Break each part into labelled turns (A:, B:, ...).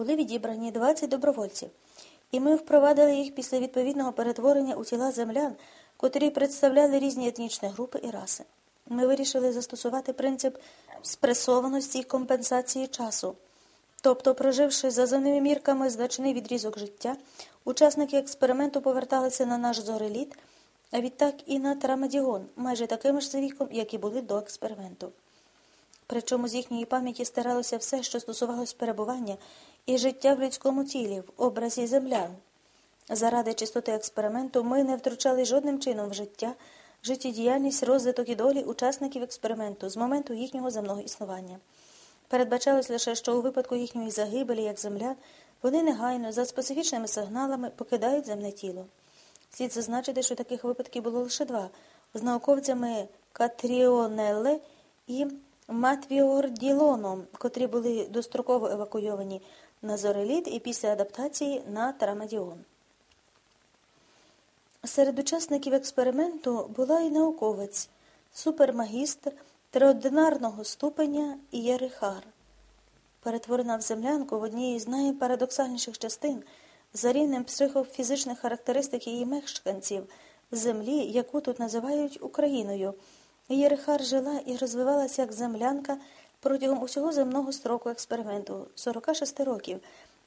A: були відібрані 20 добровольців, і ми впровадили їх після відповідного перетворення у тіла землян, котрі представляли різні етнічні групи і раси. Ми вирішили застосувати принцип спресованості і компенсації часу. Тобто, проживши за земними мірками значний відрізок життя, учасники експерименту поверталися на наш зореліт, а відтак і на Трамадіон, майже такими ж віком, як і були до експерименту. Причому з їхньої пам'яті старалося все, що стосувалось перебування і життя в людському тілі, в образі землян. Заради чистоти експерименту ми не втручали жодним чином в життя, життєдіяльність, розвиток і долі учасників експерименту з моменту їхнього земного існування. Передбачалось лише, що у випадку їхньої загибелі, як землян, вони негайно, за специфічними сигналами, покидають земне тіло. Слід зазначити, що таких випадків було лише два з науковцями Катріонелле і Матвіорділоном, котрі були достроково евакуйовані на Зореліт і після адаптації на Тарамадіон. Серед учасників експерименту була і науковець, супермагістр триодинарного ступеня Єрихар, перетворена в землянку в одній з найпарадоксальніших частин за рівнем психофізичних характеристик її мешканців землі, яку тут називають Україною. Єрихар жила і розвивалася як землянка протягом усього земного строку експерименту 46 років,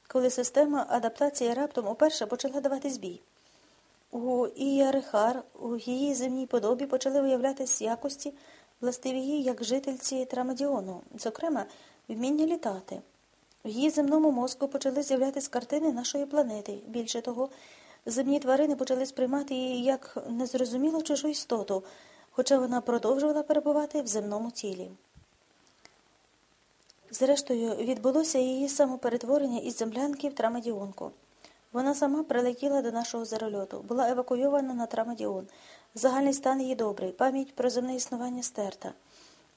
A: коли система адаптації раптом уперше почала давати збій. У Ієрихар у її земній подобі почали виявлятись якості, властиві їй як жительці Трамадіону, зокрема, вміння літати. В її земному мозку почали з'являтися картини нашої планети. Більше того, земні тварини почали сприймати її як незрозумілу чужу істоту, хоча вона продовжувала перебувати в земному тілі. Зрештою, відбулося її самоперетворення із землянки в Трамадіонку. Вона сама прилетіла до нашого зарольоту, була евакуйована на Трамадіон. Загальний стан її добрий, пам'ять про земне існування стерта.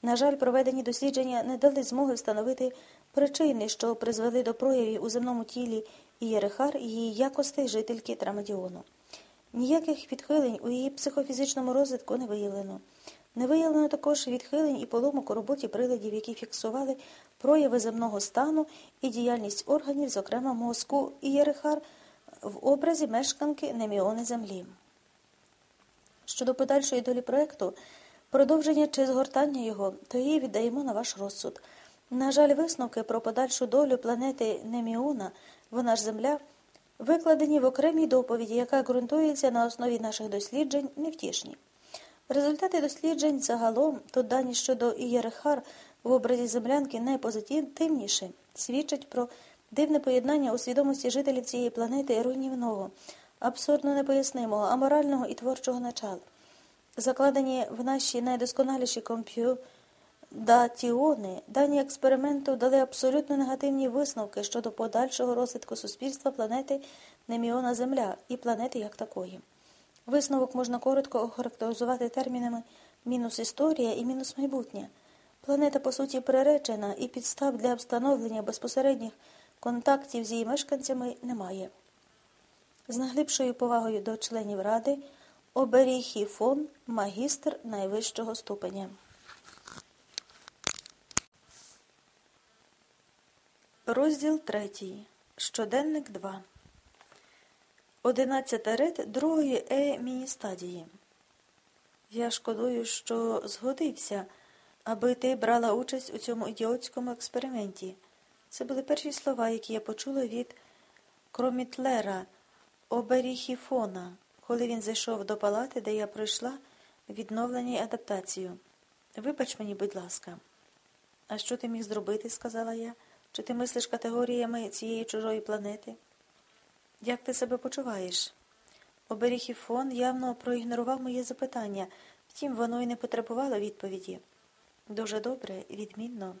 A: На жаль, проведені дослідження не дали змоги встановити причини, що призвели до проявів у земному тілі і її якостей жительки Трамадіону. Ніяких відхилень у її психофізичному розвитку не виявлено. Не виявлено також відхилень і поломок у роботі приладів, які фіксували прояви земного стану і діяльність органів, зокрема мозку Ієрихар, в образі мешканки Неміони Землі. Щодо подальшої долі проєкту, продовження чи згортання його, то її віддаємо на ваш розсуд. На жаль, висновки про подальшу долю планети Неміона, вона ж Земля, викладені в окремій доповіді, яка ґрунтується на основі наших досліджень, невтішні. Результати досліджень загалом, то дані щодо Ієрихар в образі землянки найпозитивніші, свідчать про дивне поєднання у свідомості жителів цієї планети руйнівного, абсурдно непояснимого, аморального і творчого начала. Закладені в наші найдосконаліші комп'юдатіони, дані експерименту дали абсолютно негативні висновки щодо подальшого розвитку суспільства планети Неміона Земля і планети як такої. Висновок можна коротко охарактеризувати термінами мінус історія і мінус майбутнє. Планета, по суті, приречена, і підстав для встановлення безпосередніх контактів з її мешканцями немає. З наглибшою повагою до членів ради оберіхі фон магістр найвищого ступеня. Розділ третій. Щоденник 2. Одинадцята ред другої е міні-стадії. Я шкодую, що згодився, аби ти брала участь у цьому ідіотському експерименті. Це були перші слова, які я почула від Кромітлера Оберіхіфона, коли він зайшов до палати, де я пройшла відновлення і адаптацію. Вибач мені, будь ласка. А що ти міг зробити? сказала я. Чи ти мислиш категоріями цієї чужої планети? Як ти себе почуваєш? Оберіхіфон явно проігнорував моє запитання, втім, воно й не потребувало відповіді. Дуже добре, відмінно.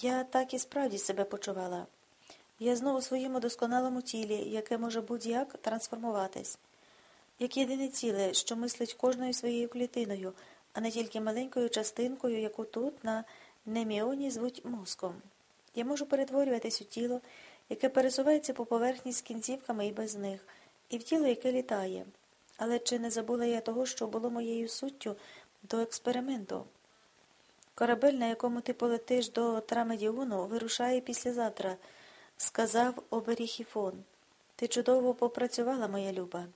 A: Я так і справді себе почувала. Я знову у своєму досконалому тілі, яке може будь-як трансформуватись, як єдине ціле, що мислить кожною своєю клітиною, а не тільки маленькою частинкою, яку тут, на неміоні, звуть мозком. Я можу перетворюватись у тіло, яке пересувається по поверхні з кінцівками і без них, і в тіло, яке літає. Але чи не забула я того, що було моєю суттю до експерименту? Корабель, на якому ти полетиш до Трамедіону, вирушає післязавтра. сказав оберіг Іфон. Ти чудово попрацювала, моя люба.